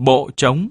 bộ trống.